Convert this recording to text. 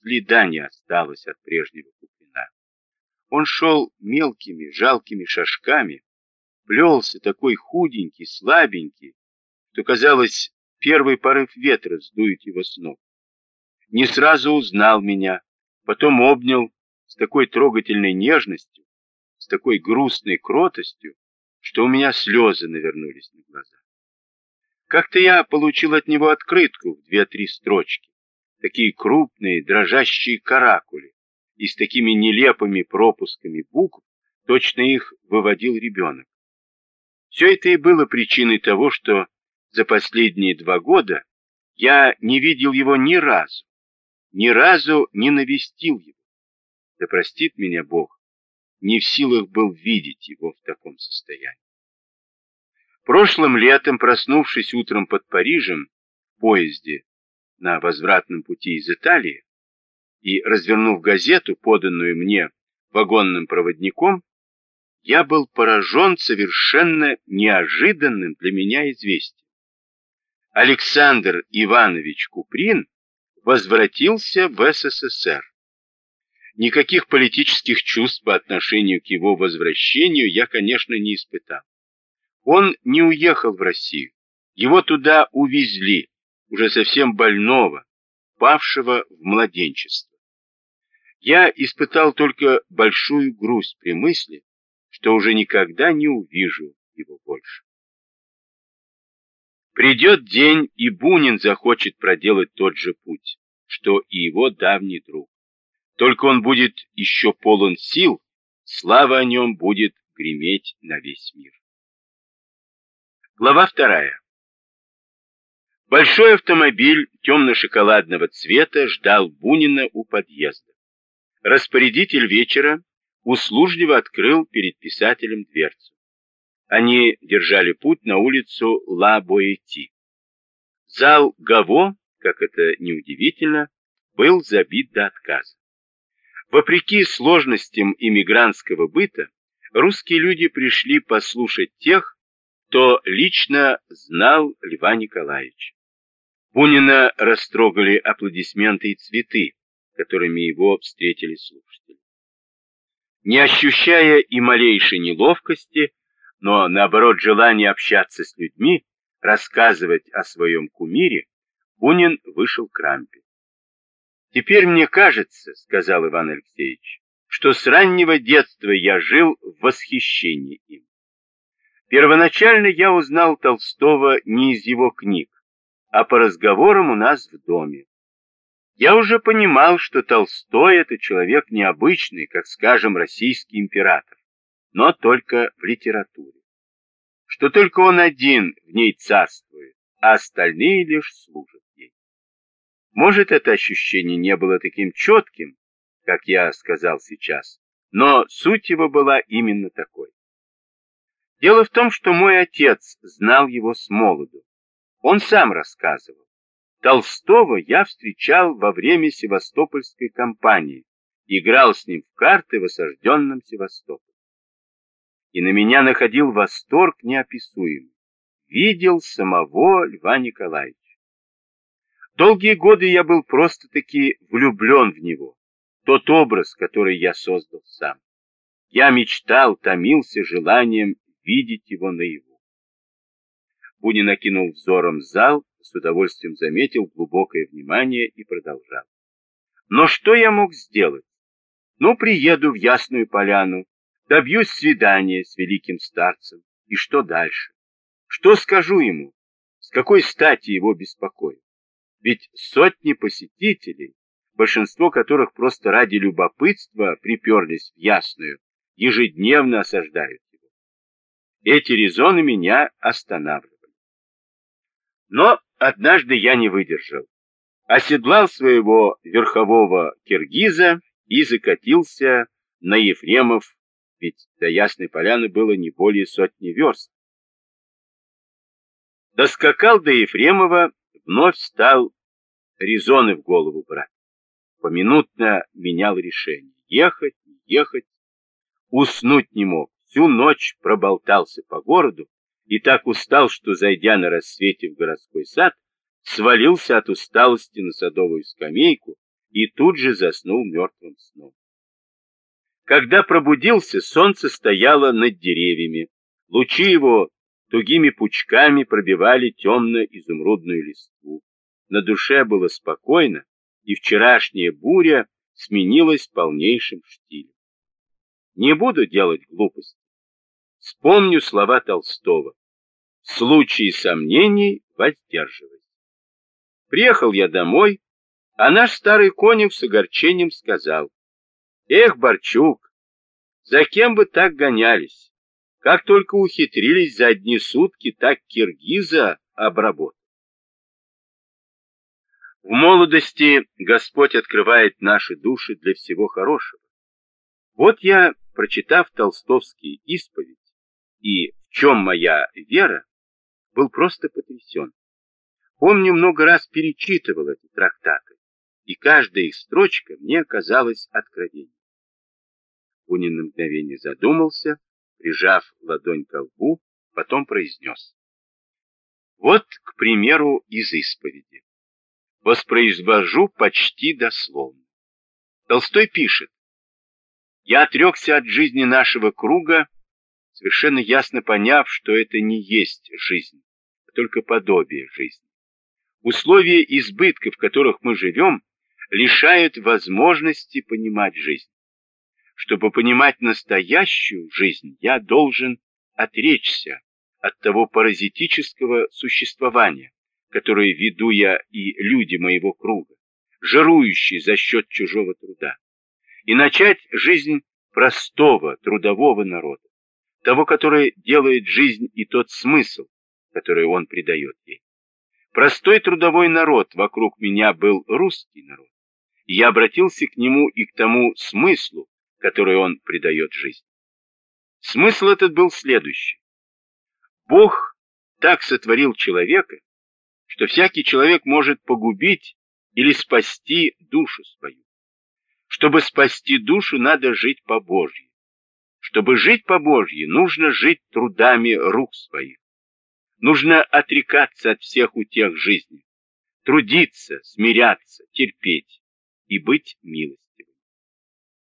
следа не осталось от прежнего Куприна. Он шел мелкими, жалкими шажками, плелся такой худенький, слабенький, что, казалось, первый порыв ветра сдует его с ног. Не сразу узнал меня, потом обнял с такой трогательной нежностью, с такой грустной кротостью, что у меня слезы навернулись на глаза. Как-то я получил от него открытку в две-три строчки, такие крупные дрожащие каракули, и с такими нелепыми пропусками букв, точно их выводил ребенок. Все это и было причиной того, что за последние два года я не видел его ни разу, ни разу не навестил его. Да простит меня Бог, не в силах был видеть его в таком состоянии. Прошлым летом, проснувшись утром под Парижем в поезде на возвратном пути из Италии и развернув газету, поданную мне вагонным проводником, я был поражен совершенно неожиданным для меня известием. Александр Иванович Куприн возвратился в СССР. Никаких политических чувств по отношению к его возвращению я, конечно, не испытал. Он не уехал в Россию. Его туда увезли, уже совсем больного, павшего в младенчество. Я испытал только большую грусть при мысли, что уже никогда не увижу его больше. Придет день, и Бунин захочет проделать тот же путь, что и его давний друг. Только он будет еще полон сил, слава о нем будет греметь на весь мир. Глава вторая. Большой автомобиль темно-шоколадного цвета ждал Бунина у подъезда. Распорядитель вечера услужливо открыл перед писателем дверцу. Они держали путь на улицу Ла-Боэти. Зал Гаво, как это неудивительно, был забит до отказа. Вопреки сложностям иммигрантского быта, русские люди пришли послушать тех, кто лично знал Льва Николаевича. Бунина растрогали аплодисменты и цветы, которыми его встретили слушатели. Не ощущая и малейшей неловкости, но наоборот желания общаться с людьми, рассказывать о своем кумире, Бунин вышел к рампе. «Теперь мне кажется, — сказал Иван Алексеевич, — что с раннего детства я жил в восхищении им. Первоначально я узнал Толстого не из его книг, а по разговорам у нас в доме. Я уже понимал, что Толстой — это человек необычный, как, скажем, российский император, но только в литературе. Что только он один в ней царствует, а остальные лишь служат ей. Может, это ощущение не было таким четким, как я сказал сейчас, но суть его была именно такой. Дело в том, что мой отец знал его с молоду. Он сам рассказывал. Толстого я встречал во время Севастопольской кампании, играл с ним в карты в осажденном Севастополе. И на меня находил восторг неописуемый. Видел самого Льва Николаевича. Долгие годы я был просто-таки влюблен в него, тот образ, который я создал сам. Я мечтал, томился желанием видеть его наяву. Бунин накинул взором зал, с удовольствием заметил глубокое внимание и продолжал. Но что я мог сделать? Ну, приеду в Ясную Поляну, добьюсь свидания с великим старцем. И что дальше? Что скажу ему? С какой стати его беспокоить? Ведь сотни посетителей, большинство которых просто ради любопытства приперлись в Ясную, ежедневно осаждают эти резоны меня останавливали. Но однажды я не выдержал. Оседлал своего верхового киргиза и закатился на Ефремов, ведь до Ясной Поляны было не более сотни верст. Доскакал до Ефремова, вновь стал резоны в голову брать. Поминутно менял решение. Ехать, ехать. Уснуть не мог всю ночь проболтался по городу и так устал, что, зайдя на рассвете в городской сад, свалился от усталости на садовую скамейку и тут же заснул мертвым сном. Когда пробудился, солнце стояло над деревьями. Лучи его тугими пучками пробивали темно-изумрудную листву. На душе было спокойно, и вчерашняя буря сменилась полнейшим штилем. Не буду делать глупости. Вспомню слова Толстого. В сомнений воздерживайся. Приехал я домой, а наш старый конюх с огорчением сказал. Эх, Борчук, за кем вы так гонялись? Как только ухитрились за одни сутки так киргиза обработать. В молодости Господь открывает наши души для всего хорошего. Вот я, прочитав толстовские исповедь и в чем моя вера, был просто потрясен. Помню, много раз перечитывал эти трактаты, и каждая их строчка мне казалась откровением. Бунин на мгновение задумался, прижав ладонь к лбу, потом произнес. Вот, к примеру, из исповеди. Воспроизвожу почти дословно. Толстой пишет, «Я отрекся от жизни нашего круга, совершенно ясно поняв, что это не есть жизнь, а только подобие жизни. Условия избытка, в которых мы живем, лишают возможности понимать жизнь. Чтобы понимать настоящую жизнь, я должен отречься от того паразитического существования, которое веду я и люди моего круга, жирующие за счет чужого труда, и начать жизнь простого трудового народа, того, который делает жизнь и тот смысл, который он придает ей. Простой трудовой народ вокруг меня был русский народ, и я обратился к нему и к тому смыслу, который он придает жизни. Смысл этот был следующий. Бог так сотворил человека, что всякий человек может погубить или спасти душу свою. Чтобы спасти душу, надо жить по Божьей. Чтобы жить по Божьей, нужно жить трудами рук своих. Нужно отрекаться от всех утех жизни, трудиться, смиряться, терпеть и быть милостивым.